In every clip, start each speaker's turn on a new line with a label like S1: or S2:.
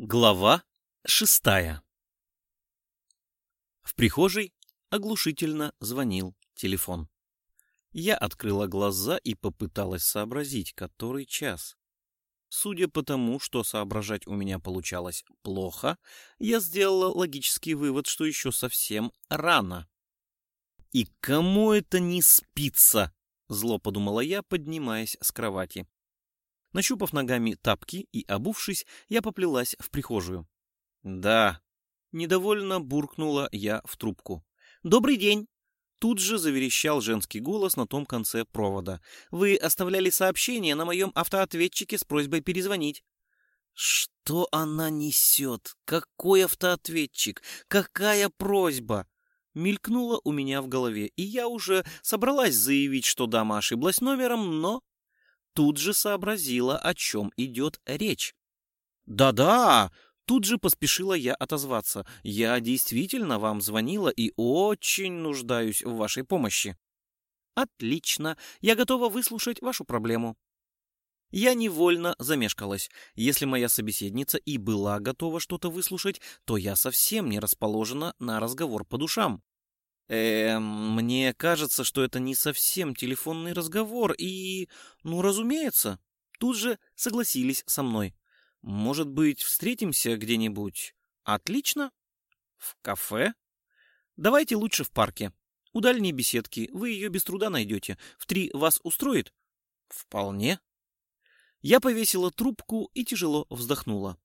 S1: Глава шестая В прихожей оглушительно звонил телефон. Я открыла глаза и попыталась сообразить, который час. Судя по тому, что соображать у меня получалось плохо, я сделала логический вывод, что еще совсем рано. «И кому это не спится?» — зло подумала я, поднимаясь с кровати. Нащупав ногами тапки и обувшись, я поплелась в прихожую. «Да», — недовольно буркнула я в трубку. «Добрый день!» Тут же заверещал женский голос на том конце провода. «Вы оставляли сообщение на моем автоответчике с просьбой перезвонить». «Что она несет? Какой автоответчик? Какая просьба?» Мелькнуло у меня в голове, и я уже собралась заявить, что дама ошиблась номером, но тут же сообразила, о чем идет речь. «Да-да!» Тут же поспешила я отозваться. «Я действительно вам звонила и очень нуждаюсь в вашей помощи». «Отлично. Я готова выслушать вашу проблему». Я невольно замешкалась. Если моя собеседница и была готова что-то выслушать, то я совсем не расположена на разговор по душам. Эм, мне кажется, что это не совсем телефонный разговор, и, ну, разумеется, тут же согласились со мной. Может быть, встретимся где-нибудь? Отлично. В кафе? Давайте лучше в парке. У дальней беседки вы ее без труда найдете. В три вас устроит? Вполне. Я повесила трубку и тяжело вздохнула.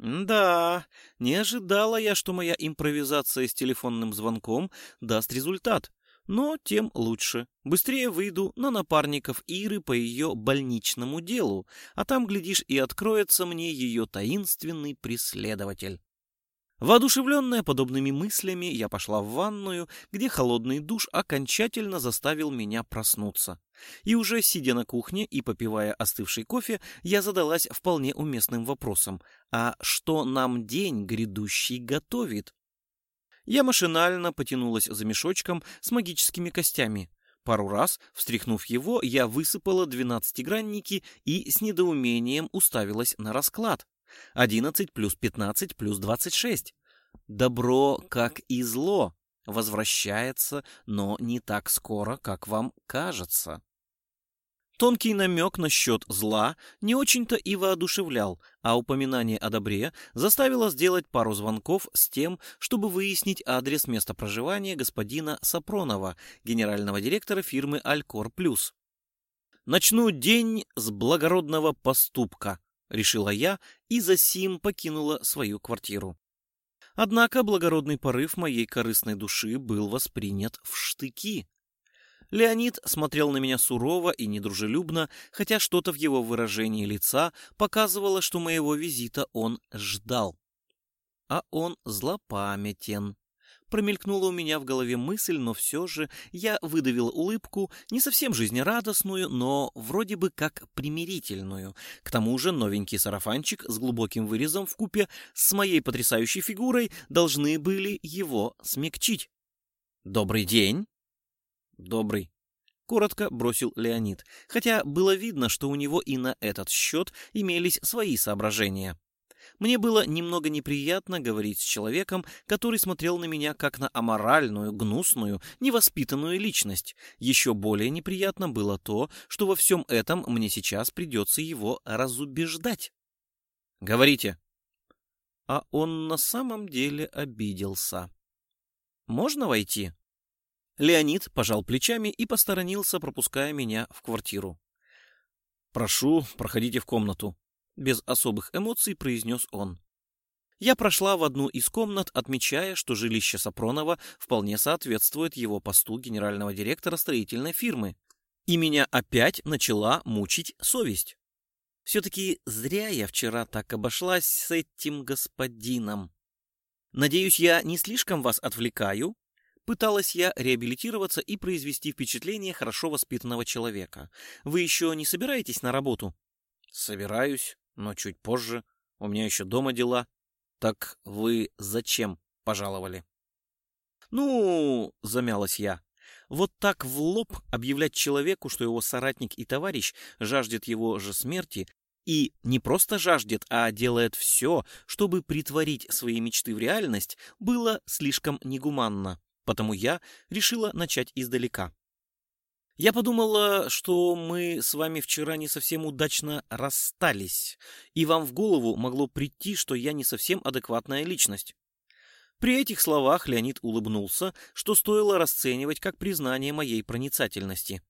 S1: Да, не ожидала я, что моя импровизация с телефонным звонком даст результат. Но тем лучше. Быстрее выйду на напарников Иры по ее больничному делу, а там, глядишь, и откроется мне ее таинственный преследователь. Воодушевленная подобными мыслями, я пошла в ванную, где холодный душ окончательно заставил меня проснуться. И уже сидя на кухне и попивая остывший кофе, я задалась вполне уместным вопросом. А что нам день грядущий готовит? Я машинально потянулась за мешочком с магическими костями. Пару раз, встряхнув его, я высыпала двенадцатигранники и с недоумением уставилась на расклад. 11 плюс 15 плюс 26. Добро, как и зло, возвращается, но не так скоро, как вам кажется. Тонкий намек насчет зла не очень-то и воодушевлял, а упоминание о добре заставило сделать пару звонков с тем, чтобы выяснить адрес места проживания господина Сапронова, генерального директора фирмы «Алькор Плюс». «Начну день с благородного поступка», — решила я и за сим покинула свою квартиру. Однако благородный порыв моей корыстной души был воспринят в штыки. Леонид смотрел на меня сурово и недружелюбно, хотя что-то в его выражении лица показывало, что моего визита он ждал. А он злопамятен. Промелькнула у меня в голове мысль, но все же я выдавил улыбку, не совсем жизнерадостную, но вроде бы как примирительную. К тому же новенький сарафанчик с глубоким вырезом в купе с моей потрясающей фигурой должны были его смягчить. «Добрый день!» «Добрый», — коротко бросил Леонид, хотя было видно, что у него и на этот счет имелись свои соображения. Мне было немного неприятно говорить с человеком, который смотрел на меня как на аморальную, гнусную, невоспитанную личность. Еще более неприятно было то, что во всем этом мне сейчас придется его разубеждать. «Говорите». А он на самом деле обиделся. «Можно войти?» Леонид пожал плечами и посторонился, пропуская меня в квартиру. «Прошу, проходите в комнату», без особых эмоций произнес он. Я прошла в одну из комнат, отмечая, что жилище Сапронова вполне соответствует его посту генерального директора строительной фирмы. И меня опять начала мучить совесть. Все-таки зря я вчера так обошлась с этим господином. Надеюсь, я не слишком вас отвлекаю? Пыталась я реабилитироваться и произвести впечатление хорошо воспитанного человека. Вы еще не собираетесь на работу? Собираюсь но чуть позже. У меня еще дома дела. Так вы зачем пожаловали? Ну, замялась я. Вот так в лоб объявлять человеку, что его соратник и товарищ жаждет его же смерти, и не просто жаждет, а делает все, чтобы притворить свои мечты в реальность, было слишком негуманно. Потому я решила начать издалека. Я подумала, что мы с вами вчера не совсем удачно расстались, и вам в голову могло прийти, что я не совсем адекватная личность. При этих словах Леонид улыбнулся, что стоило расценивать как признание моей проницательности.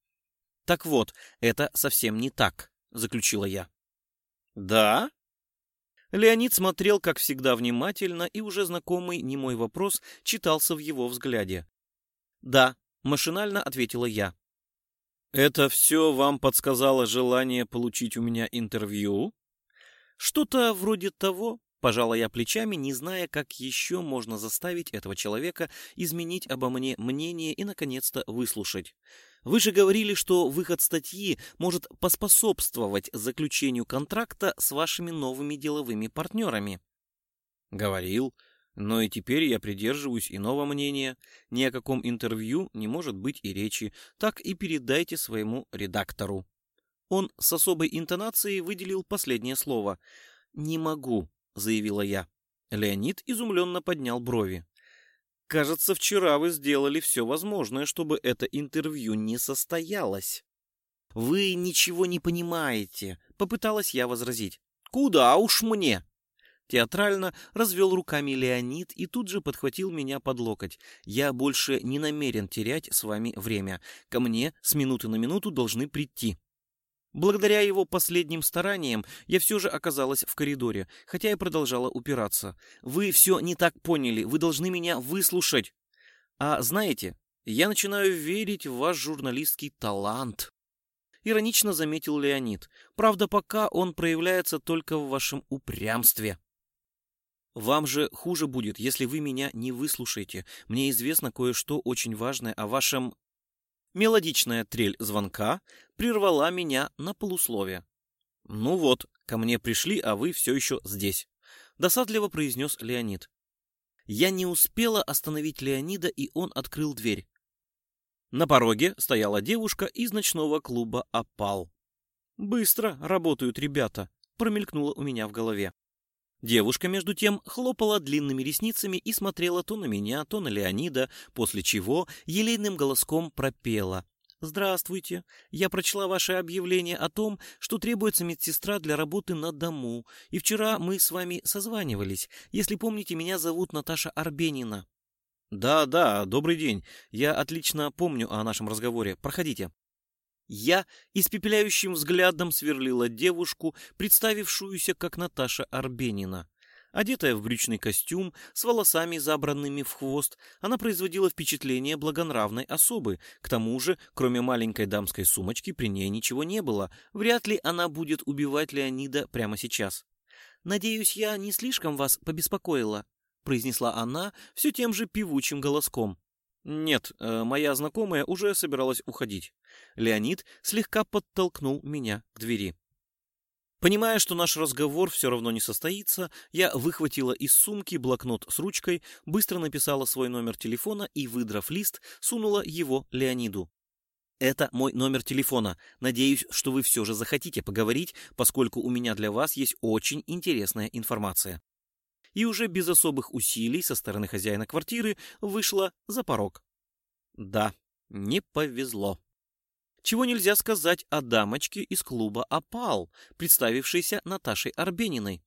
S1: «Так вот, это совсем не так», — заключила я. «Да?» Леонид смотрел, как всегда, внимательно, и уже знакомый немой вопрос читался в его взгляде. «Да», — машинально ответила я. «Это все вам подсказало желание получить у меня интервью?» «Что-то вроде того», — пожала я плечами, не зная, как еще можно заставить этого человека изменить обо мне мнение и, наконец-то, выслушать. «Вы же говорили, что выход статьи может поспособствовать заключению контракта с вашими новыми деловыми партнерами». «Говорил», но и теперь я придерживаюсь иного мнения. Ни о каком интервью не может быть и речи. Так и передайте своему редактору. Он с особой интонацией выделил последнее слово. «Не могу», — заявила я. Леонид изумленно поднял брови. «Кажется, вчера вы сделали все возможное, чтобы это интервью не состоялось». «Вы ничего не понимаете», — попыталась я возразить. «Куда уж мне?» Театрально развел руками Леонид и тут же подхватил меня под локоть. «Я больше не намерен терять с вами время. Ко мне с минуты на минуту должны прийти». Благодаря его последним стараниям я все же оказалась в коридоре, хотя и продолжала упираться. «Вы все не так поняли, вы должны меня выслушать». «А знаете, я начинаю верить в ваш журналистский талант». Иронично заметил Леонид. «Правда, пока он проявляется только в вашем упрямстве». Вам же хуже будет, если вы меня не выслушаете. Мне известно кое-что очень важное о вашем... Мелодичная трель звонка прервала меня на полусловие. «Ну вот, ко мне пришли, а вы все еще здесь», — досадливо произнес Леонид. Я не успела остановить Леонида, и он открыл дверь. На пороге стояла девушка из ночного клуба «Опал». «Быстро работают ребята», — промелькнуло у меня в голове. Девушка, между тем, хлопала длинными ресницами и смотрела то на меня, то на Леонида, после чего елейным голоском пропела. «Здравствуйте. Я прочла ваше объявление о том, что требуется медсестра для работы на дому, и вчера мы с вами созванивались. Если помните, меня зовут Наташа Арбенина». «Да, да, добрый день. Я отлично помню о нашем разговоре. Проходите». Я испепеляющим взглядом сверлила девушку, представившуюся как Наташа Арбенина. Одетая в брючный костюм, с волосами забранными в хвост, она производила впечатление благонравной особы. К тому же, кроме маленькой дамской сумочки, при ней ничего не было. Вряд ли она будет убивать Леонида прямо сейчас. «Надеюсь, я не слишком вас побеспокоила», — произнесла она все тем же певучим голоском. «Нет, э, моя знакомая уже собиралась уходить». Леонид слегка подтолкнул меня к двери. Понимая, что наш разговор все равно не состоится, я выхватила из сумки блокнот с ручкой, быстро написала свой номер телефона и, выдрав лист, сунула его Леониду. «Это мой номер телефона. Надеюсь, что вы все же захотите поговорить, поскольку у меня для вас есть очень интересная информация» и уже без особых усилий со стороны хозяина квартиры вышла за порог. Да, не повезло. Чего нельзя сказать о дамочке из клуба «Опал», представившейся Наташей Арбениной.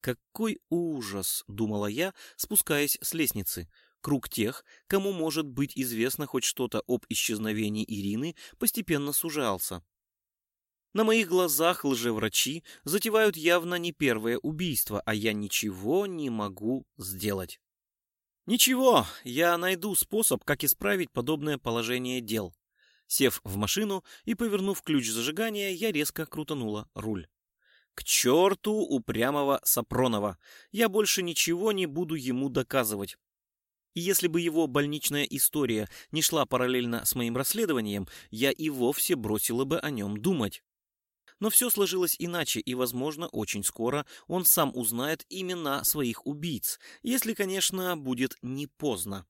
S1: «Какой ужас!» — думала я, спускаясь с лестницы. Круг тех, кому может быть известно хоть что-то об исчезновении Ирины, постепенно сужался. На моих глазах лжеврачи затевают явно не первое убийство, а я ничего не могу сделать. Ничего, я найду способ, как исправить подобное положение дел. Сев в машину и повернув ключ зажигания, я резко крутанула руль. К черту упрямого Сапронова! Я больше ничего не буду ему доказывать. И если бы его больничная история не шла параллельно с моим расследованием, я и вовсе бросила бы о нем думать. Но все сложилось иначе, и, возможно, очень скоро он сам узнает имена своих убийц, если, конечно, будет не поздно.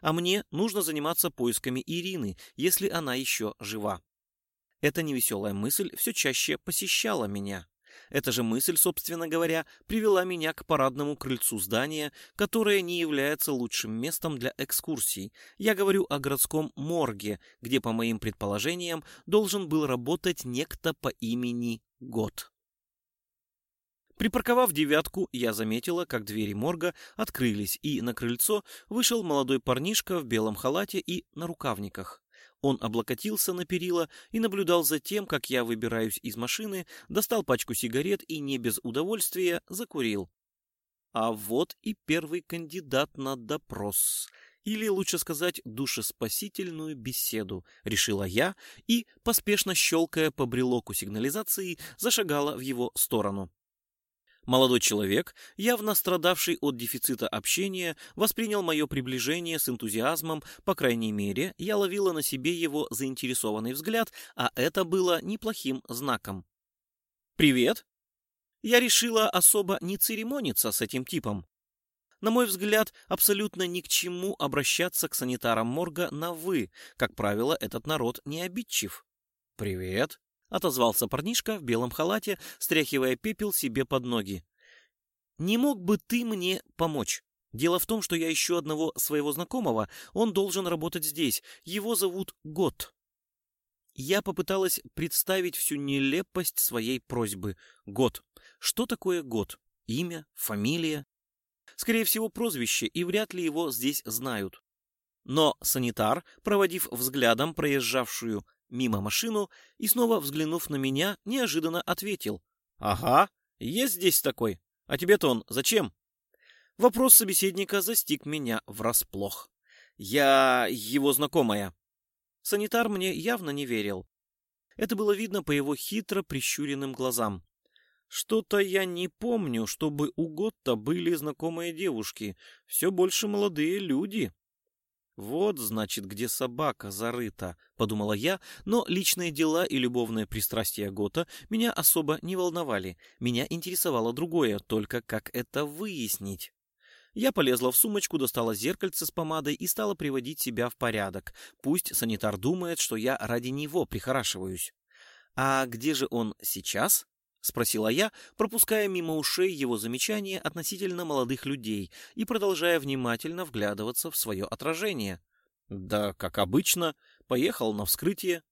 S1: А мне нужно заниматься поисками Ирины, если она еще жива. Эта невеселая мысль все чаще посещала меня. Эта же мысль, собственно говоря, привела меня к парадному крыльцу здания, которое не является лучшим местом для экскурсий. Я говорю о городском морге, где, по моим предположениям, должен был работать некто по имени Год. Припарковав девятку, я заметила, как двери морга открылись, и на крыльцо вышел молодой парнишка в белом халате и на рукавниках. Он облокотился на перила и наблюдал за тем, как я выбираюсь из машины, достал пачку сигарет и не без удовольствия закурил. А вот и первый кандидат на допрос. Или, лучше сказать, душеспасительную беседу, решила я и, поспешно щелкая по брелоку сигнализации, зашагала в его сторону. Молодой человек, явно страдавший от дефицита общения, воспринял мое приближение с энтузиазмом, по крайней мере, я ловила на себе его заинтересованный взгляд, а это было неплохим знаком. «Привет!» Я решила особо не церемониться с этим типом. На мой взгляд, абсолютно ни к чему обращаться к санитарам морга на «вы». Как правило, этот народ не обидчив. «Привет!» — отозвался парнишка в белом халате, стряхивая пепел себе под ноги. «Не мог бы ты мне помочь? Дело в том, что я ищу одного своего знакомого, он должен работать здесь, его зовут Гот». Я попыталась представить всю нелепость своей просьбы. Год. Что такое Год? Имя? Фамилия? Скорее всего, прозвище, и вряд ли его здесь знают. Но санитар, проводив взглядом проезжавшую мимо машину и, снова взглянув на меня, неожиданно ответил. «Ага, есть здесь такой. А тебе-то он зачем?» Вопрос собеседника застиг меня врасплох. «Я его знакомая». Санитар мне явно не верил. Это было видно по его хитро прищуренным глазам. Что-то я не помню, чтобы у Готта были знакомые девушки. Все больше молодые люди. «Вот, значит, где собака зарыта», — подумала я, но личные дела и любовное пристрастие Гота меня особо не волновали. Меня интересовало другое, только как это выяснить. Я полезла в сумочку, достала зеркальце с помадой и стала приводить себя в порядок. Пусть санитар думает, что я ради него прихорашиваюсь. «А где же он сейчас?» — спросила я, пропуская мимо ушей его замечания относительно молодых людей и продолжая внимательно вглядываться в свое отражение. Да, как обычно, поехал на вскрытие.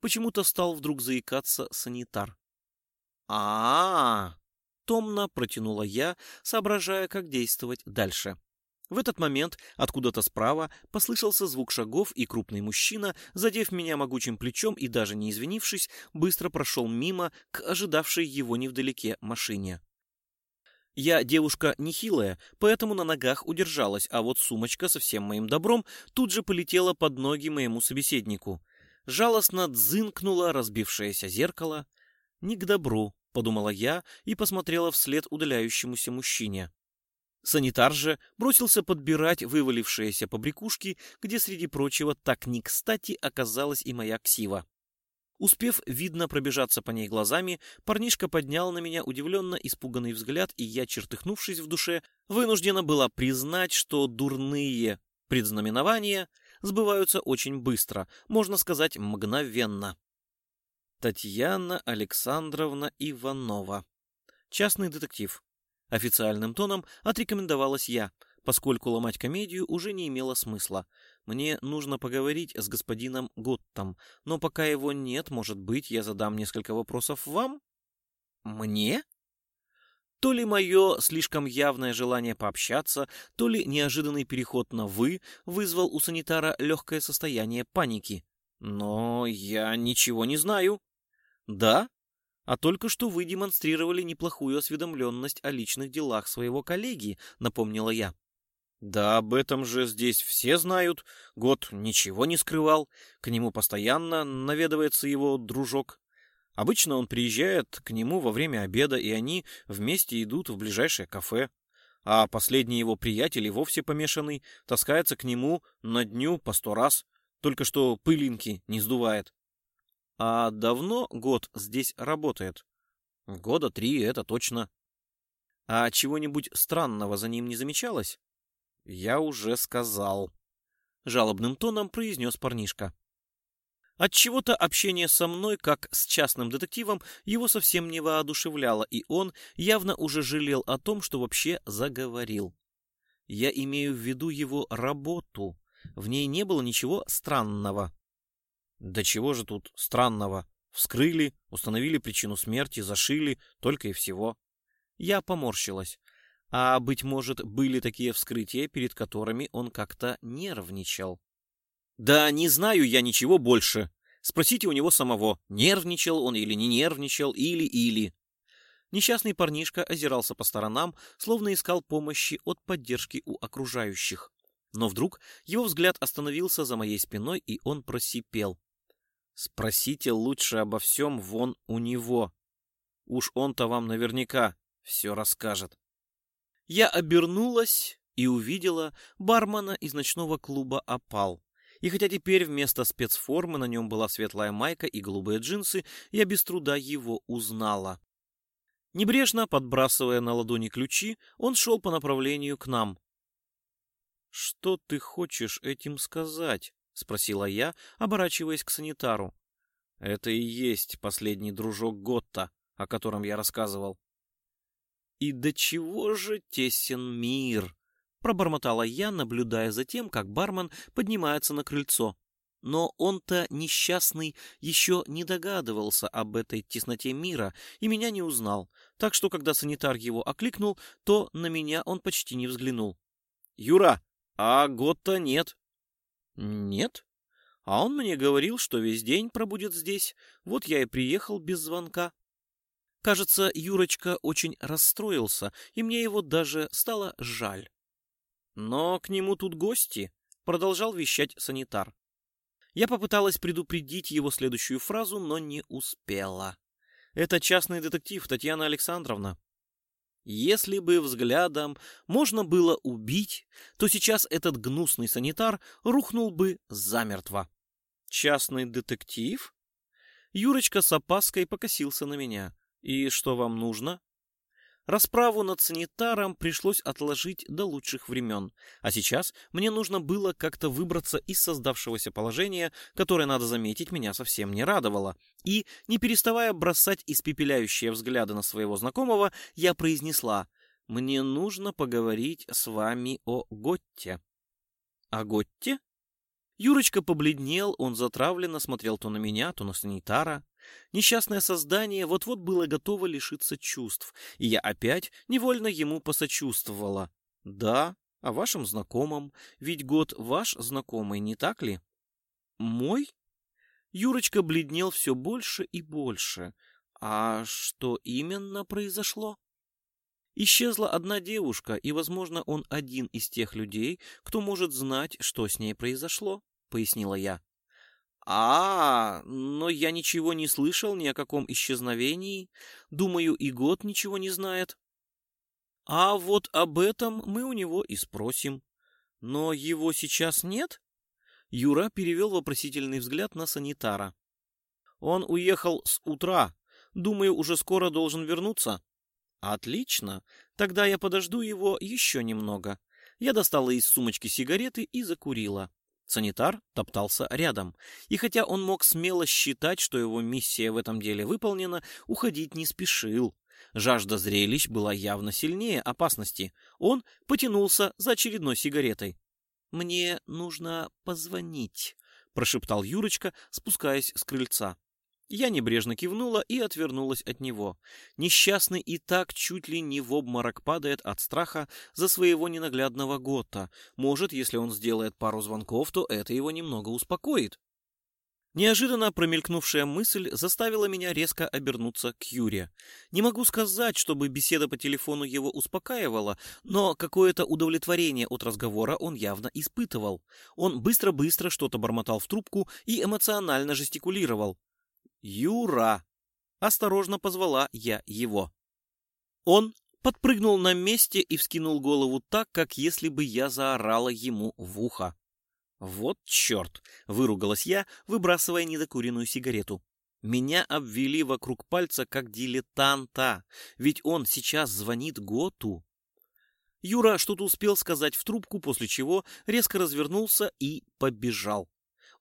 S1: Почему-то стал вдруг заикаться санитар. а, -а, -а томно протянула я, соображая, как действовать дальше. В этот момент откуда-то справа послышался звук шагов, и крупный мужчина, задев меня могучим плечом и даже не извинившись, быстро прошел мимо к ожидавшей его невдалеке машине. Я девушка нехилая, поэтому на ногах удержалась, а вот сумочка со всем моим добром тут же полетела под ноги моему собеседнику. Жалостно дзынкнуло разбившееся зеркало. «Не к добру», — подумала я и посмотрела вслед удаляющемуся мужчине. Санитар же бросился подбирать вывалившиеся побрякушки, где, среди прочего, так не кстати оказалась и моя ксива. Успев, видно, пробежаться по ней глазами, парнишка поднял на меня удивленно испуганный взгляд, и я, чертыхнувшись в душе, вынуждена была признать, что дурные предзнаменования сбываются очень быстро, можно сказать, мгновенно. Татьяна Александровна Иванова. Частный детектив. Официальным тоном отрекомендовалась я, поскольку ломать комедию уже не имело смысла. Мне нужно поговорить с господином Готтом, но пока его нет, может быть, я задам несколько вопросов вам? Мне? То ли мое слишком явное желание пообщаться, то ли неожиданный переход на «вы» вызвал у санитара легкое состояние паники. Но я ничего не знаю. Да, а только что вы демонстрировали неплохую осведомленность о личных делах своего коллеги, напомнила я. Да об этом же здесь все знают. Год ничего не скрывал. К нему постоянно наведывается его дружок. Обычно он приезжает к нему во время обеда, и они вместе идут в ближайшее кафе. А последний его приятель и вовсе помешанный таскается к нему на дню по сто раз, только что пылинки не сдувает. А давно год здесь работает? Года три, это точно. А чего-нибудь странного за ним не замечалось? Я уже сказал. Жалобным тоном произнес парнишка. Отчего-то общение со мной, как с частным детективом, его совсем не воодушевляло, и он явно уже жалел о том, что вообще заговорил. Я имею в виду его работу. В ней не было ничего странного. Да чего же тут странного? Вскрыли, установили причину смерти, зашили, только и всего. Я поморщилась. А, быть может, были такие вскрытия, перед которыми он как-то нервничал. Да не знаю я ничего больше. Спросите у него самого, нервничал он или не нервничал, или-или. Несчастный парнишка озирался по сторонам, словно искал помощи от поддержки у окружающих. Но вдруг его взгляд остановился за моей спиной, и он просипел. «Спросите лучше обо всем вон у него. Уж он-то вам наверняка все расскажет». Я обернулась и увидела бармена из ночного клуба «Опал». И хотя теперь вместо спецформы на нем была светлая майка и голубые джинсы, я без труда его узнала. Небрежно подбрасывая на ладони ключи, он шел по направлению к нам. «Что ты хочешь этим сказать?» — спросила я, оборачиваясь к санитару. «Это и есть последний дружок Готта, о котором я рассказывал». «И до чего же тесен мир!» пробормотала я, наблюдая за тем, как бармен поднимается на крыльцо. Но он-то несчастный еще не догадывался об этой тесноте мира и меня не узнал, так что когда санитар его окликнул, то на меня он почти не взглянул. «Юра, а год-то нет». «Нет? А он мне говорил, что весь день пробудет здесь, вот я и приехал без звонка». Кажется, Юрочка очень расстроился, и мне его даже стало жаль. Но к нему тут гости, продолжал вещать санитар. Я попыталась предупредить его следующую фразу, но не успела. Это частный детектив Татьяна Александровна. Если бы взглядом можно было убить, то сейчас этот гнусный санитар рухнул бы замертво. Частный детектив? Юрочка с опаской покосился на меня. И что вам нужно? Расправу над санитаром пришлось отложить до лучших времен, а сейчас мне нужно было как-то выбраться из создавшегося положения, которое, надо заметить, меня совсем не радовало. И, не переставая бросать испепеляющие взгляды на своего знакомого, я произнесла «Мне нужно поговорить с вами о Готте». «О Готте?» Юрочка побледнел, он затравленно смотрел то на меня, то на санитара. Несчастное создание вот-вот было готово лишиться чувств, и я опять невольно ему посочувствовала. Да, о вашем знакомом, ведь год ваш знакомый, не так ли? Мой? Юрочка бледнел все больше и больше. А что именно произошло? Исчезла одна девушка, и, возможно, он один из тех людей, кто может знать, что с ней произошло, — пояснила я. А, но я ничего не слышал ни о каком исчезновении. Думаю, и год ничего не знает. А вот об этом мы у него и спросим. Но его сейчас нет? Юра перевел вопросительный взгляд на санитара. Он уехал с утра. Думаю, уже скоро должен вернуться. Отлично. Тогда я подожду его еще немного. Я достала из сумочки сигареты и закурила. Санитар топтался рядом, и хотя он мог смело считать, что его миссия в этом деле выполнена, уходить не спешил. Жажда зрелищ была явно сильнее опасности. Он потянулся за очередной сигаретой. «Мне нужно позвонить», — прошептал Юрочка, спускаясь с крыльца. Я небрежно кивнула и отвернулась от него. Несчастный и так чуть ли не в обморок падает от страха за своего ненаглядного Гота. Может, если он сделает пару звонков, то это его немного успокоит. Неожиданно промелькнувшая мысль заставила меня резко обернуться к Юре. Не могу сказать, чтобы беседа по телефону его успокаивала, но какое-то удовлетворение от разговора он явно испытывал. Он быстро-быстро что-то бормотал в трубку и эмоционально жестикулировал. «Юра!» — осторожно позвала я его. Он подпрыгнул на месте и вскинул голову так, как если бы я заорала ему в ухо. «Вот черт!» — выругалась я, выбрасывая недокуренную сигарету. Меня обвели вокруг пальца как дилетанта, ведь он сейчас звонит Готу. Юра что-то успел сказать в трубку, после чего резко развернулся и побежал.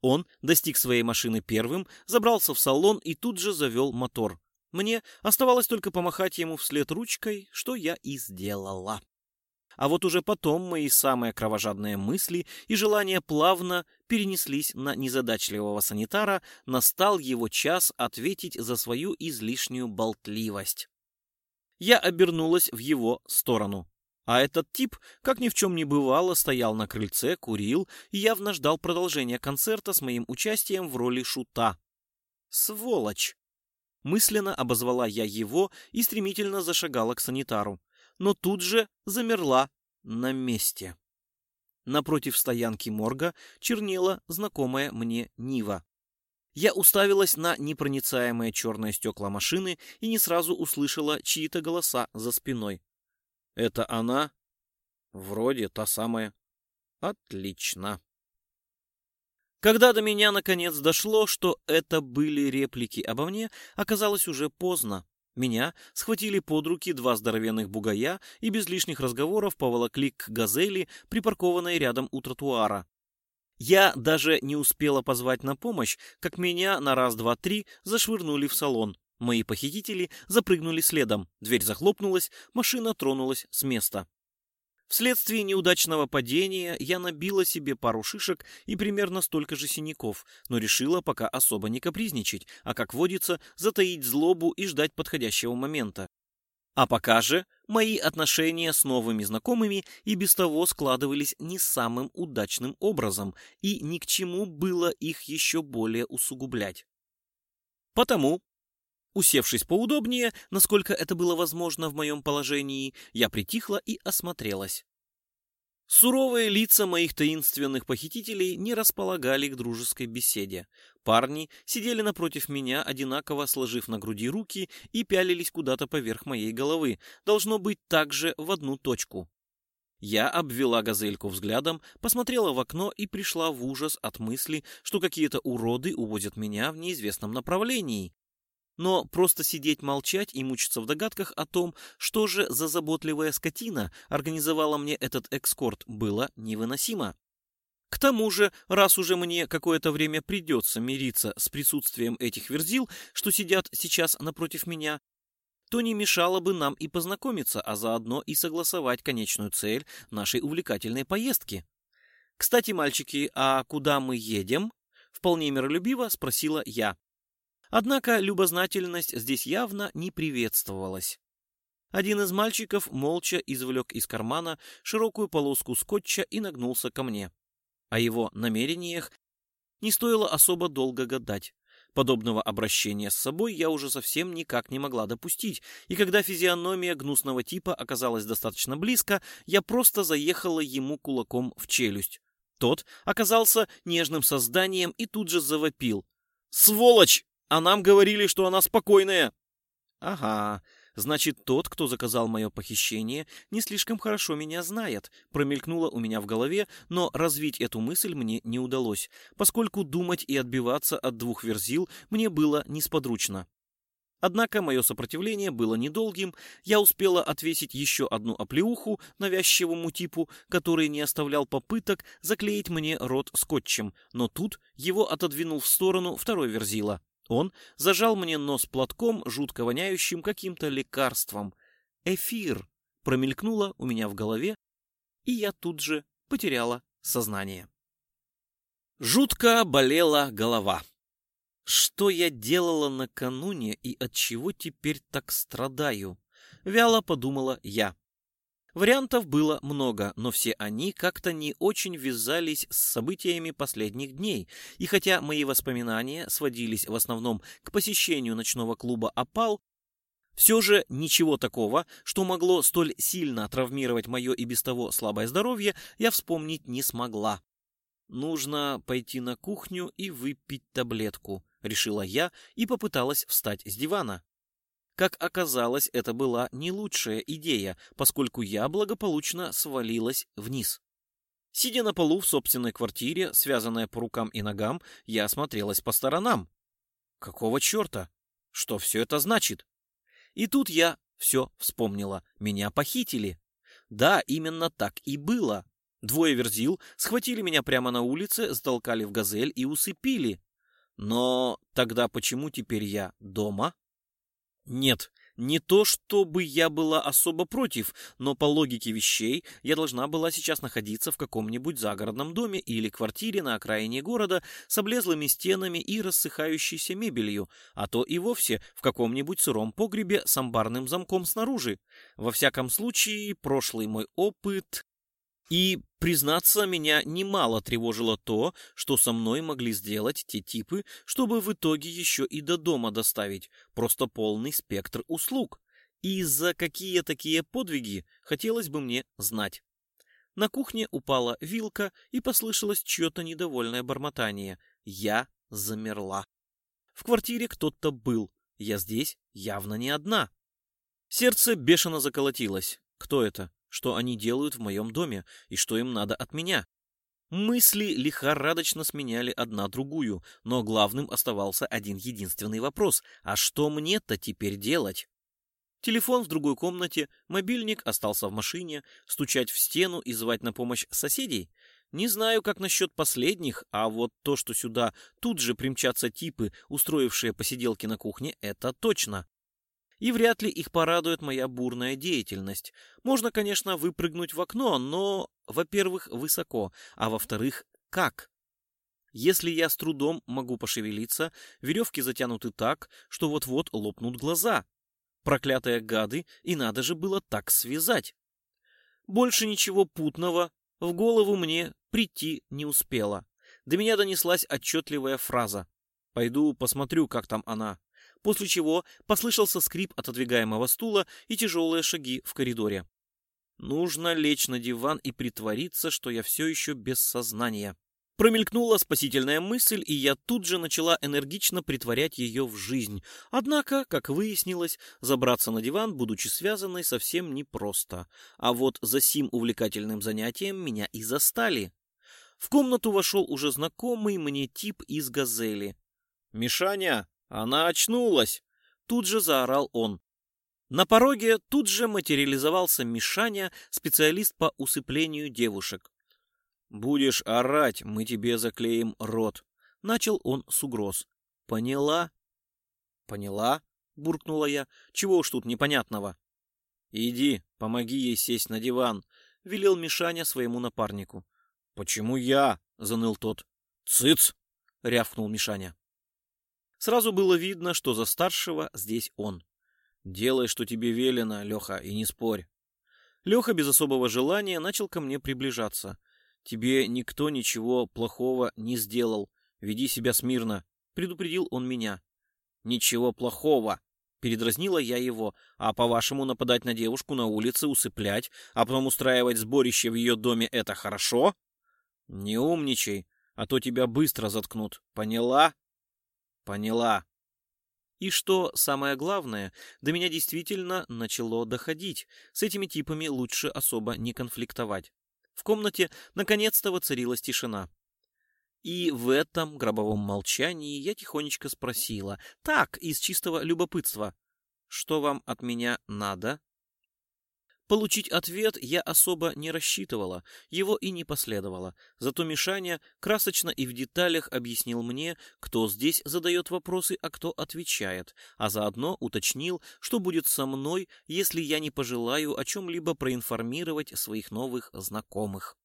S1: Он достиг своей машины первым, забрался в салон и тут же завел мотор. Мне оставалось только помахать ему вслед ручкой, что я и сделала. А вот уже потом мои самые кровожадные мысли и желания плавно перенеслись на незадачливого санитара, настал его час ответить за свою излишнюю болтливость. Я обернулась в его сторону. А этот тип, как ни в чем не бывало, стоял на крыльце, курил и явно ждал продолжения концерта с моим участием в роли шута. Сволочь! Мысленно обозвала я его и стремительно зашагала к санитару но тут же замерла на месте. Напротив стоянки морга чернела знакомая мне Нива. Я уставилась на непроницаемые черные стекла машины и не сразу услышала чьи-то голоса за спиной. «Это она?» «Вроде та самая». «Отлично». Когда до меня наконец дошло, что это были реплики обо мне, оказалось уже поздно. Меня схватили под руки два здоровенных бугая и без лишних разговоров поволокли к газели, припаркованной рядом у тротуара. Я даже не успела позвать на помощь, как меня на раз-два-три зашвырнули в салон. Мои похитители запрыгнули следом, дверь захлопнулась, машина тронулась с места. Вследствие неудачного падения я набила себе пару шишек и примерно столько же синяков, но решила пока особо не капризничать, а, как водится, затаить злобу и ждать подходящего момента. А пока же мои отношения с новыми знакомыми и без того складывались не самым удачным образом, и ни к чему было их еще более усугублять. Потому Усевшись поудобнее, насколько это было возможно в моем положении, я притихла и осмотрелась. Суровые лица моих таинственных похитителей не располагали к дружеской беседе. Парни сидели напротив меня, одинаково сложив на груди руки и пялились куда-то поверх моей головы, должно быть также в одну точку. Я обвела газельку взглядом, посмотрела в окно и пришла в ужас от мысли, что какие-то уроды увозят меня в неизвестном направлении. Но просто сидеть молчать и мучиться в догадках о том, что же за заботливая скотина организовала мне этот экскорт, было невыносимо. К тому же, раз уже мне какое-то время придется мириться с присутствием этих верзил, что сидят сейчас напротив меня, то не мешало бы нам и познакомиться, а заодно и согласовать конечную цель нашей увлекательной поездки. «Кстати, мальчики, а куда мы едем?» Вполне миролюбиво спросила я. Однако любознательность здесь явно не приветствовалась. Один из мальчиков молча извлек из кармана широкую полоску скотча и нагнулся ко мне. О его намерениях не стоило особо долго гадать. Подобного обращения с собой я уже совсем никак не могла допустить, и когда физиономия гнусного типа оказалась достаточно близко, я просто заехала ему кулаком в челюсть. Тот оказался нежным созданием и тут же завопил. «Сволочь! А нам говорили, что она спокойная. Ага, значит, тот, кто заказал мое похищение, не слишком хорошо меня знает, промелькнуло у меня в голове, но развить эту мысль мне не удалось, поскольку думать и отбиваться от двух верзил мне было несподручно. Однако мое сопротивление было недолгим, я успела отвесить еще одну оплеуху навязчивому типу, который не оставлял попыток заклеить мне рот скотчем, но тут его отодвинул в сторону второй верзила. Он зажал мне нос платком, жутко воняющим каким-то лекарством. «Эфир!» промелькнуло у меня в голове, и я тут же потеряла сознание. Жутко болела голова. Что я делала накануне и от чего теперь так страдаю? Вяло подумала я. Вариантов было много, но все они как-то не очень вязались с событиями последних дней, и хотя мои воспоминания сводились в основном к посещению ночного клуба «Опал», все же ничего такого, что могло столь сильно травмировать мое и без того слабое здоровье, я вспомнить не смогла. «Нужно пойти на кухню и выпить таблетку», — решила я и попыталась встать с дивана. Как оказалось, это была не лучшая идея, поскольку я благополучно свалилась вниз. Сидя на полу в собственной квартире, связанная по рукам и ногам, я осмотрелась по сторонам. Какого черта? Что все это значит? И тут я все вспомнила. Меня похитили. Да, именно так и было. Двое верзил схватили меня прямо на улице, затолкали в газель и усыпили. Но тогда почему теперь я дома? Нет, не то, чтобы я была особо против, но по логике вещей я должна была сейчас находиться в каком-нибудь загородном доме или квартире на окраине города с облезлыми стенами и рассыхающейся мебелью, а то и вовсе в каком-нибудь сыром погребе с амбарным замком снаружи. Во всяком случае, прошлый мой опыт и, признаться, меня немало тревожило то, что со мной могли сделать те типы, чтобы в итоге еще и до дома доставить, просто полный спектр услуг. И за какие такие подвиги хотелось бы мне знать. На кухне упала вилка и послышалось чье-то недовольное бормотание. Я замерла. В квартире кто-то был. Я здесь явно не одна. Сердце бешено заколотилось. Кто это? Что они делают в моем доме и что им надо от меня. Мысли лихорадочно сменяли одна другую, но главным оставался один единственный вопрос. А что мне-то теперь делать? Телефон в другой комнате, мобильник остался в машине, стучать в стену и звать на помощь соседей? Не знаю, как насчет последних, а вот то, что сюда тут же примчатся типы, устроившие посиделки на кухне, это точно. И вряд ли их порадует моя бурная деятельность. Можно, конечно, выпрыгнуть в окно, но, во-первых, высоко, а во-вторых, как? Если я с трудом могу пошевелиться, веревки затянуты так, что вот-вот лопнут глаза. Проклятые гады, и надо же было так связать. Больше ничего путного в голову мне прийти не успело. До меня донеслась отчетливая фраза. «Пойду посмотрю, как там она» после чего послышался скрип отодвигаемого стула и тяжелые шаги в коридоре. Нужно лечь на диван и притвориться, что я все еще без сознания. Промелькнула спасительная мысль, и я тут же начала энергично притворять ее в жизнь. Однако, как выяснилось, забраться на диван, будучи связанной, совсем непросто. А вот за сим увлекательным занятием меня и застали. В комнату вошел уже знакомый мне тип из «Газели». «Мишаня, она очнулась! Тут же заорал он. На пороге тут же материализовался Мишаня, специалист по усыплению девушек. «Будешь орать, мы тебе заклеим рот», — начал он с угроз. «Поняла?» «Поняла?» — буркнула я. «Чего уж тут непонятного?» «Иди, помоги ей сесть на диван», — велел Мишаня своему напарнику. «Почему я?» — заныл тот. «Цыц!» — рявкнул Мишаня. Сразу было видно, что за старшего здесь он. «Делай, что тебе велено, Леха, и не спорь». Леха без особого желания начал ко мне приближаться. «Тебе никто ничего плохого не сделал. Веди себя смирно», — предупредил он меня. «Ничего плохого», — передразнила я его. «А по-вашему, нападать на девушку на улице, усыплять, а потом устраивать сборище в ее доме — это хорошо?» «Не умничай, а то тебя быстро заткнут. Поняла?» Поняла. И что самое главное, до меня действительно начало доходить. С этими типами лучше особо не конфликтовать. В комнате наконец-то воцарилась тишина. И в этом гробовом молчании я тихонечко спросила, так, из чистого любопытства, «Что вам от меня надо?» Получить ответ я особо не рассчитывала, его и не последовало. Зато Мишаня красочно и в деталях объяснил мне, кто здесь задает вопросы, а кто отвечает, а заодно уточнил, что будет со мной, если я не пожелаю о чем-либо проинформировать своих новых знакомых.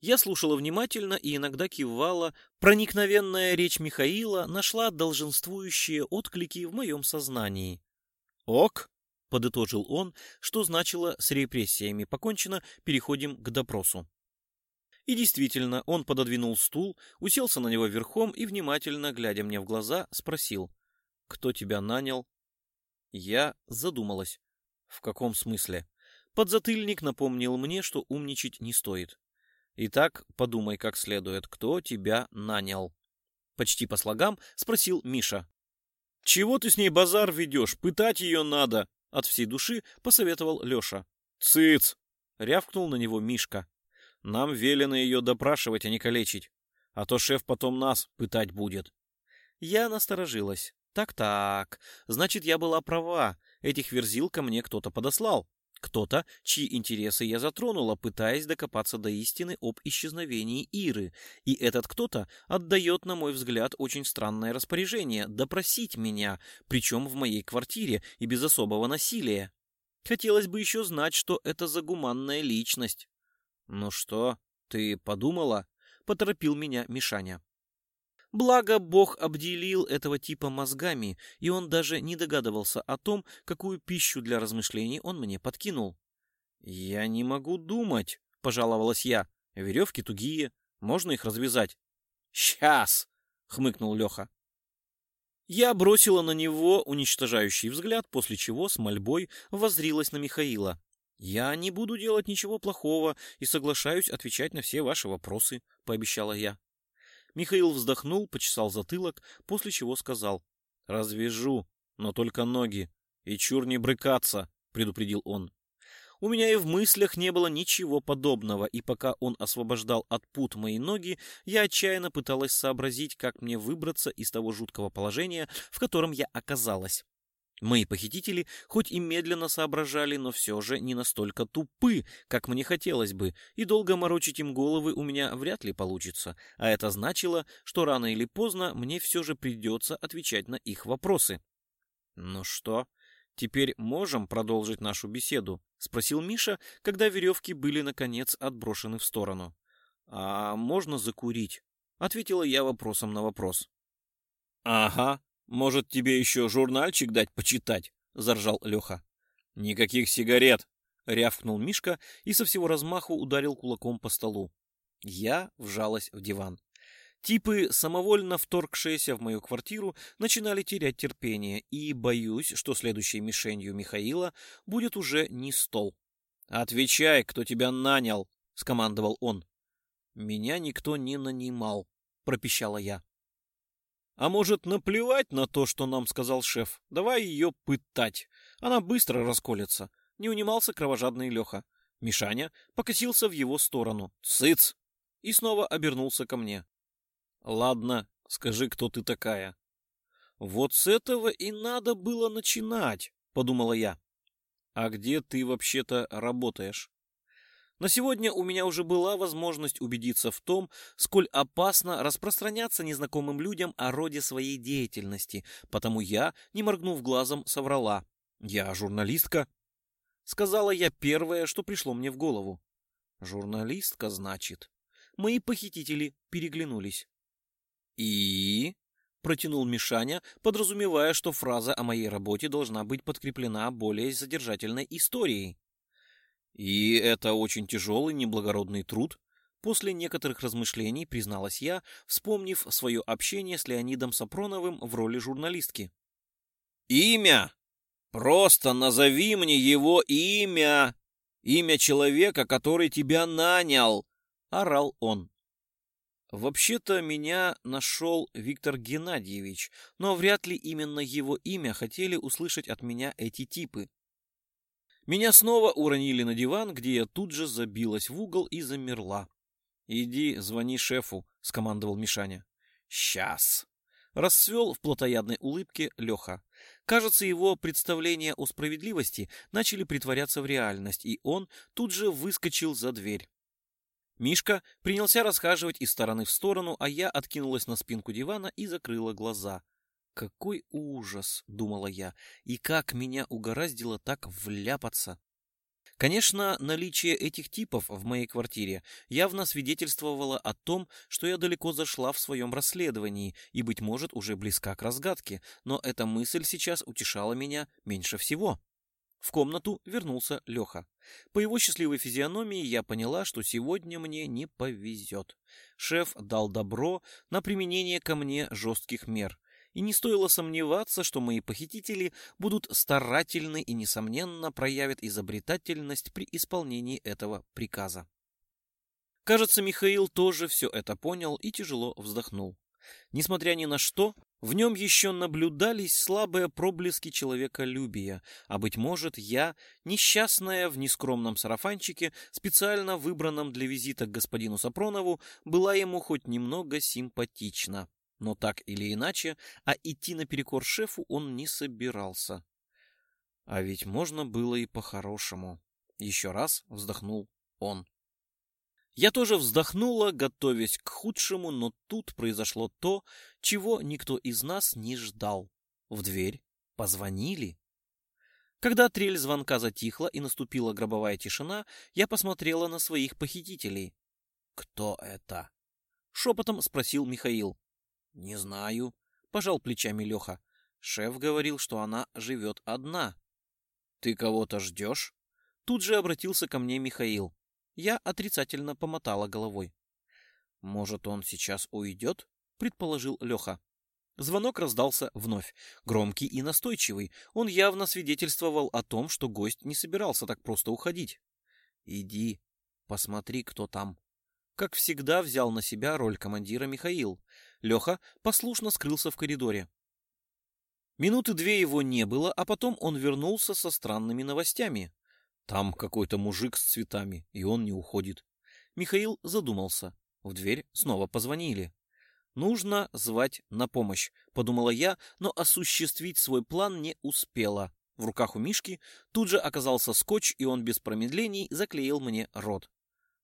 S1: Я слушала внимательно и иногда кивала. Проникновенная речь Михаила нашла долженствующие отклики в моем сознании. «Ок», подытожил он, что значило «с репрессиями покончено, переходим к допросу». И действительно, он пододвинул стул, уселся на него верхом и, внимательно глядя мне в глаза, спросил «Кто тебя нанял?» Я задумалась. В каком смысле? Подзатыльник напомнил мне, что умничать не стоит. Итак, подумай как следует, кто тебя нанял. Почти по слогам спросил Миша. «Чего ты с ней базар ведешь? Пытать ее надо!» От всей души посоветовал Леша. «Цыц!» — рявкнул на него Мишка. «Нам велено ее допрашивать, а не калечить. А то шеф потом нас пытать будет». Я насторожилась. Так-так, значит, я была права. Этих верзил ко мне кто-то подослал. Кто-то, чьи интересы я затронула, пытаясь докопаться до истины об исчезновении Иры. И этот кто-то отдает, на мой взгляд, очень странное распоряжение – допросить меня, причем в моей квартире и без особого насилия. Хотелось бы еще знать, что это за гуманная личность. «Ну что, ты подумала?» — поторопил меня Мишаня. Благо, Бог обделил этого типа мозгами, и он даже не догадывался о том, какую пищу для размышлений он мне подкинул. «Я не могу думать», — пожаловалась я. «Веревки тугие, можно их развязать». «Сейчас!» — хмыкнул Леха. Я бросила на него уничтожающий взгляд, после чего с мольбой воззрилась на Михаила. «Я не буду делать ничего плохого и соглашаюсь отвечать на все ваши вопросы», — пообещала я. Михаил вздохнул, почесал затылок, после чего сказал. «Развяжу, но только ноги. И чур не брыкаться», — предупредил он. У меня и в мыслях не было ничего подобного, и пока он освобождал от пут мои ноги, я отчаянно пыталась сообразить, как мне выбраться из того жуткого положения, в котором я оказалась. Мои похитители хоть и медленно соображали, но все же не настолько тупы, как мне хотелось бы, и долго морочить им головы у меня вряд ли получится, а это значило, что рано или поздно мне все же придется отвечать на их вопросы. «Ну что, теперь можем продолжить нашу беседу?» — спросил Миша, когда веревки были, наконец, отброшены в сторону. «А можно закурить?» — ответила я вопросом на вопрос. «Ага», «Может, тебе еще журнальчик дать почитать?» — заржал Леха. «Никаких сигарет!» — рявкнул Мишка и со всего размаху ударил кулаком по столу. Я вжалась в диван. Типы, самовольно вторгшиеся в мою квартиру, начинали терять терпение, и боюсь, что следующей мишенью Михаила будет уже не стол. «Отвечай, кто тебя нанял!» — скомандовал он. «Меня никто не нанимал», — пропищала я. А может, наплевать на то, что нам сказал шеф? Давай ее пытать. Она быстро расколется. Не унимался кровожадный Леха. Мишаня покосился в его сторону. Сыц! И снова обернулся ко мне. Ладно, скажи, кто ты такая. Вот с этого и надо было начинать, подумала я. А где ты вообще-то работаешь? На сегодня у меня уже была возможность убедиться в том, сколь опасно распространяться незнакомым людям о роде своей деятельности, потому я, не моргнув глазом, соврала. «Я журналистка», — сказала я первое, что пришло мне в голову. «Журналистка, значит». Мои похитители переглянулись. «И...» — протянул Мишаня, подразумевая, что фраза о моей работе должна быть подкреплена более задержательной историей. И это очень тяжелый, неблагородный труд. После некоторых размышлений призналась я, вспомнив свое общение с Леонидом Сапроновым в роли журналистки. «Имя! Просто назови мне его имя! Имя человека, который тебя нанял!» — орал он. Вообще-то меня нашел Виктор Геннадьевич, но вряд ли именно его имя хотели услышать от меня эти типы. Меня снова уронили на диван, где я тут же забилась в угол и замерла. «Иди, звони шефу», — скомандовал Мишаня. «Сейчас». Расцвел в плотоядной улыбке Леха. Кажется, его представления о справедливости начали притворяться в реальность, и он тут же выскочил за дверь. Мишка принялся расхаживать из стороны в сторону, а я откинулась на спинку дивана и закрыла глаза. Какой ужас, думала я, и как меня угораздило так вляпаться. Конечно, наличие этих типов в моей квартире явно свидетельствовало о том, что я далеко зашла в своем расследовании и, быть может, уже близка к разгадке, но эта мысль сейчас утешала меня меньше всего. В комнату вернулся Леха. По его счастливой физиономии я поняла, что сегодня мне не повезет. Шеф дал добро на применение ко мне жестких мер, и не стоило сомневаться, что мои похитители будут старательны и, несомненно, проявят изобретательность при исполнении этого приказа. Кажется, Михаил тоже все это понял и тяжело вздохнул. Несмотря ни на что, в нем еще наблюдались слабые проблески человеколюбия, а, быть может, я, несчастная в нескромном сарафанчике, специально выбранном для визита к господину Сапронову, была ему хоть немного симпатична. Но так или иначе, а идти наперекор шефу он не собирался. А ведь можно было и по-хорошему. Еще раз вздохнул он. Я тоже вздохнула, готовясь к худшему, но тут произошло то, чего никто из нас не ждал. В дверь позвонили. Когда трель звонка затихла и наступила гробовая тишина, я посмотрела на своих похитителей. «Кто это?» — шепотом спросил Михаил. «Не знаю», — пожал плечами Леха. Шеф говорил, что она живет одна. «Ты кого-то ждешь?» Тут же обратился ко мне Михаил. Я отрицательно помотала головой. «Может, он сейчас уйдет?» — предположил Леха. Звонок раздался вновь, громкий и настойчивый. Он явно свидетельствовал о том, что гость не собирался так просто уходить. «Иди, посмотри, кто там». Как всегда, взял на себя роль командира Михаил. Леха послушно скрылся в коридоре. Минуты две его не было, а потом он вернулся со странными новостями. Там какой-то мужик с цветами, и он не уходит. Михаил задумался. В дверь снова позвонили. Нужно звать на помощь, подумала я, но осуществить свой план не успела. В руках у Мишки тут же оказался скотч, и он без промедлений заклеил мне рот.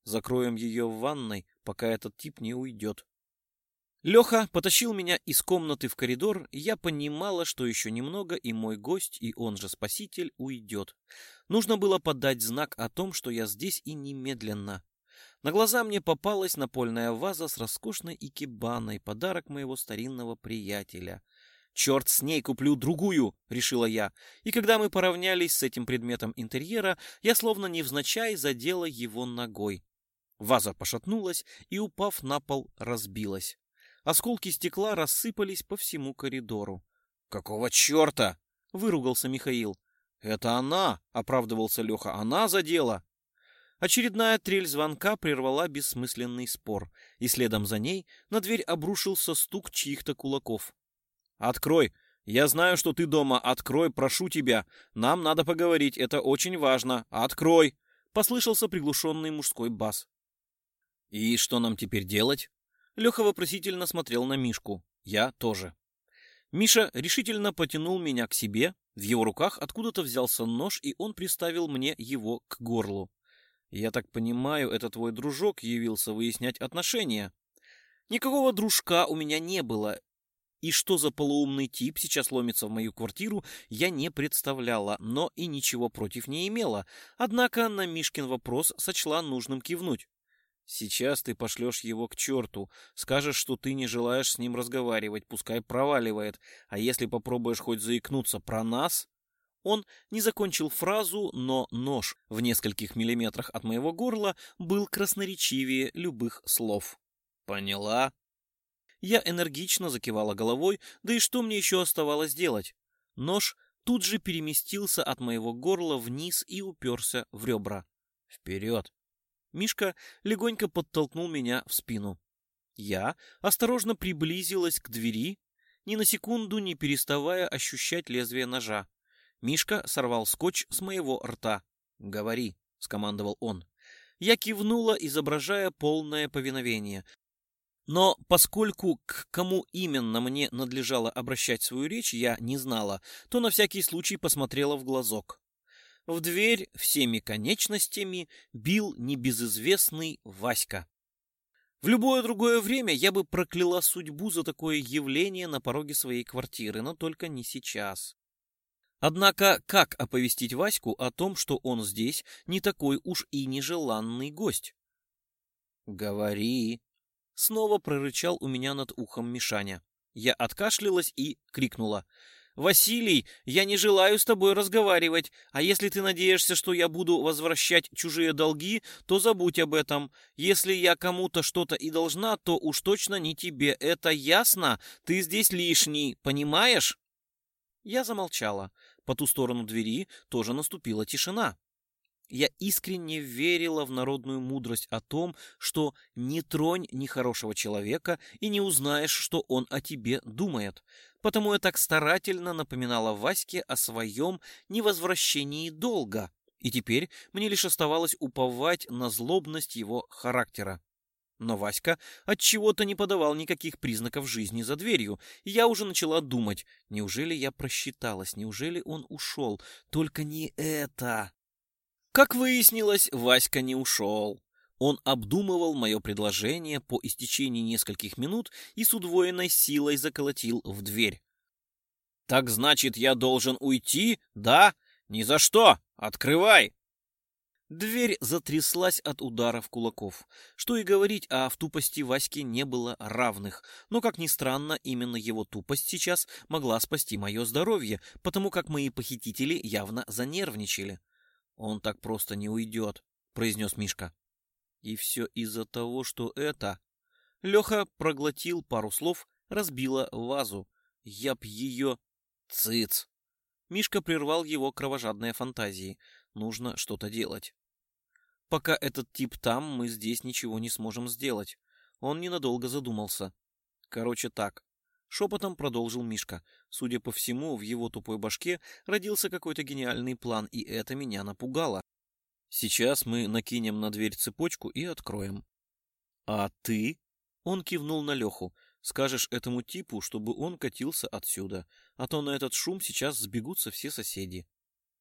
S1: Закроем ее в ванной, пока этот тип не уйдет. Леха потащил меня из комнаты в коридор, я понимала, что еще немного, и мой гость, и он же спаситель, уйдет. Нужно было подать знак о том, что я здесь и немедленно. На глаза мне попалась напольная ваза с роскошной икебаной, подарок моего старинного приятеля. «Черт с ней, куплю другую!» — решила я. И когда мы поравнялись с этим предметом интерьера, я словно невзначай задела его ногой. Ваза пошатнулась и, упав на пол, разбилась. Осколки стекла рассыпались по всему коридору. «Какого черта?» — выругался Михаил. «Это она!» — оправдывался Леха. «Она задела!» Очередная трель звонка прервала бессмысленный спор, и следом за ней на дверь обрушился стук чьих-то кулаков. «Открой! Я знаю, что ты дома. Открой, прошу тебя. Нам надо поговорить, это очень важно. Открой!» — послышался приглушенный мужской бас. «И что нам теперь делать?» Леха вопросительно смотрел на Мишку. Я тоже. Миша решительно потянул меня к себе. В его руках откуда-то взялся нож, и он приставил мне его к горлу. «Я так понимаю, это твой дружок явился выяснять отношения?» Никакого дружка у меня не было, и что за полуумный тип сейчас ломится в мою квартиру, я не представляла, но и ничего против не имела. Однако на Мишкин вопрос сочла нужным кивнуть. Сейчас ты пошлешь его к черту, скажешь, что ты не желаешь с ним разговаривать, пускай проваливает, а если попробуешь хоть заикнуться про нас... Он не закончил фразу, но нож в нескольких миллиметрах от моего горла был красноречивее любых слов. «Поняла?» Я энергично закивала головой, да и что мне еще оставалось делать? Нож тут же переместился от моего горла вниз и уперся в ребра. «Вперед!» Мишка легонько подтолкнул меня в спину. Я осторожно приблизилась к двери, ни на секунду не переставая ощущать лезвие ножа. Мишка сорвал скотч с моего рта. «Говори», — скомандовал он. Я кивнула, изображая полное повиновение. Но поскольку к кому именно мне надлежало обращать свою речь, я не знала, то на всякий случай посмотрела в глазок. В дверь всеми конечностями бил небезызвестный Васька. В любое другое время я бы прокляла судьбу за такое явление на пороге своей квартиры, но только не сейчас. Однако, как оповестить Ваську о том, что он здесь не такой уж и нежеланный гость? «Говори!» — снова прорычал у меня над ухом Мишаня. Я откашлялась и крикнула. «Василий, я не желаю с тобой разговаривать, а если ты надеешься, что я буду возвращать чужие долги, то забудь об этом. Если я кому-то что-то и должна, то уж точно не тебе. Это ясно? Ты здесь лишний, понимаешь?» Я замолчала. По ту сторону двери тоже наступила тишина. Я искренне верила в народную мудрость о том, что не тронь нехорошего человека и не узнаешь, что он о тебе думает. Потому я так старательно напоминала Ваське о своем невозвращении долга. И теперь мне лишь оставалось уповать на злобность его характера. Но Васька от чего-то не подавал никаких признаков жизни за дверью, и я уже начала думать, неужели я просчиталась, неужели он ушел? Только не это. Как выяснилось, Васька не ушел. Он обдумывал мое предложение по истечении нескольких минут и с удвоенной силой заколотил в дверь. «Так значит, я должен уйти, да? Ни за что! Открывай!» Дверь затряслась от ударов кулаков. Что и говорить, а в тупости Васьки не было равных. Но, как ни странно, именно его тупость сейчас могла спасти мое здоровье, потому как мои похитители явно занервничали. «Он так просто не уйдет», — произнес Мишка. И все из-за того, что это... Леха проглотил пару слов, разбила вазу. Я б ее... Цыц! Мишка прервал его кровожадные фантазии. Нужно что-то делать. Пока этот тип там, мы здесь ничего не сможем сделать. Он ненадолго задумался. Короче так. Шепотом продолжил Мишка. Судя по всему, в его тупой башке родился какой-то гениальный план, и это меня напугало. Сейчас мы накинем на дверь цепочку и откроем. А ты? Он кивнул на Леху. Скажешь этому типу, чтобы он катился отсюда, а то на этот шум сейчас сбегутся все соседи.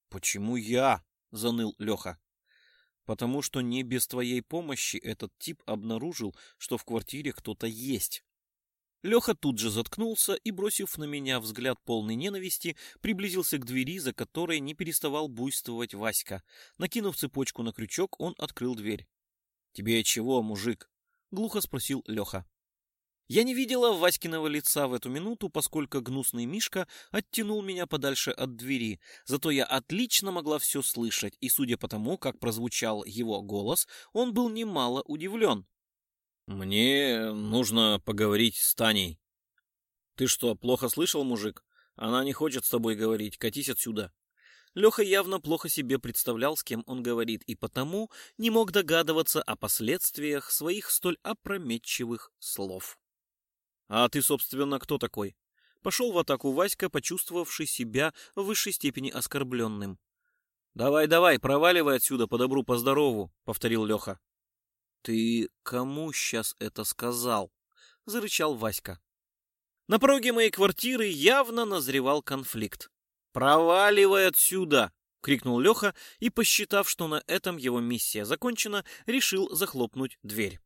S1: Почему я? заныл Леха. Потому что не без твоей помощи этот тип обнаружил, что в квартире кто-то есть. Леха тут же заткнулся и, бросив на меня взгляд полной ненависти, приблизился к двери, за которой не переставал буйствовать Васька. Накинув цепочку на крючок, он открыл дверь. «Тебе чего, мужик?» — глухо спросил Леха. Я не видела Васькиного лица в эту минуту, поскольку гнусный Мишка оттянул меня подальше от двери, зато я отлично могла все слышать, и судя по тому, как прозвучал его голос, он был немало удивлен. «Мне нужно поговорить с Таней». «Ты что, плохо слышал, мужик? Она не хочет с тобой говорить, катись отсюда». Леха явно плохо себе представлял, с кем он говорит, и потому не мог догадываться о последствиях своих столь опрометчивых слов. «А ты, собственно, кто такой?» Пошел в атаку Васька, почувствовавший себя в высшей степени оскорбленным. «Давай, давай, проваливай отсюда по добру, по здорову», — повторил Леха. «Ты кому сейчас это сказал?» — зарычал Васька. На пороге моей квартиры явно назревал конфликт. «Проваливай отсюда!» — крикнул Леха и, посчитав, что на этом его миссия закончена, решил захлопнуть дверь.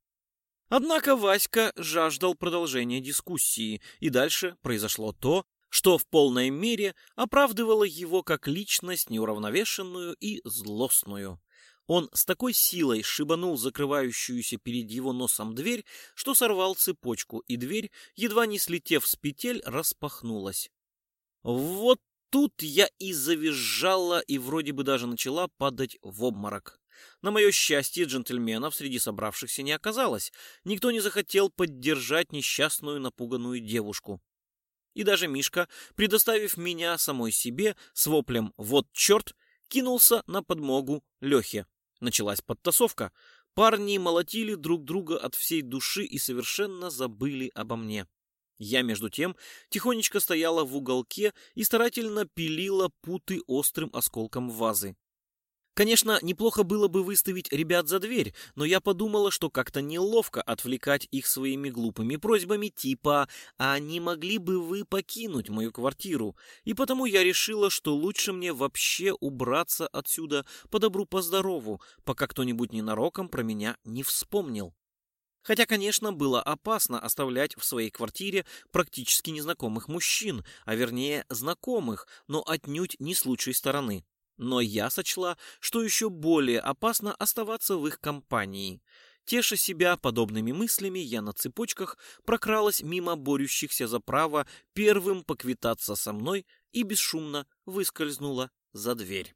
S1: Однако Васька жаждал продолжения дискуссии, и дальше произошло то, что в полной мере оправдывало его как личность неуравновешенную и злостную. Он с такой силой шибанул закрывающуюся перед его носом дверь, что сорвал цепочку, и дверь, едва не слетев с петель, распахнулась. Вот тут я и завизжала, и вроде бы даже начала падать в обморок. На мое счастье, джентльменов среди собравшихся не оказалось. Никто не захотел поддержать несчастную напуганную девушку. И даже Мишка, предоставив меня самой себе с воплем «Вот черт!», кинулся на подмогу Лехе. Началась подтасовка. Парни молотили друг друга от всей души и совершенно забыли обо мне. Я, между тем, тихонечко стояла в уголке и старательно пилила путы острым осколком вазы. Конечно, неплохо было бы выставить ребят за дверь, но я подумала, что как-то неловко отвлекать их своими глупыми просьбами типа «А не могли бы вы покинуть мою квартиру?» И потому я решила, что лучше мне вообще убраться отсюда по добру по пока кто-нибудь ненароком про меня не вспомнил. Хотя, конечно, было опасно оставлять в своей квартире практически незнакомых мужчин, а вернее знакомых, но отнюдь не с лучшей стороны. Но я сочла, что еще более опасно оставаться в их компании. Теша себя подобными мыслями, я на цепочках прокралась мимо борющихся за право первым поквитаться со мной и бесшумно выскользнула за дверь.